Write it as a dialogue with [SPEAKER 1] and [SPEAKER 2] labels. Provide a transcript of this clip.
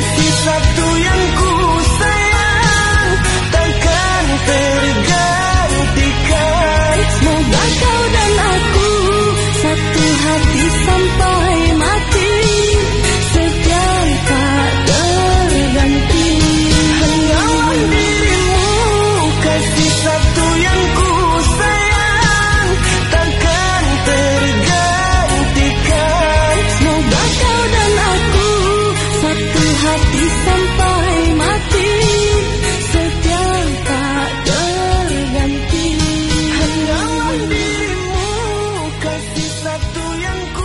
[SPEAKER 1] Satu yang satu yang ku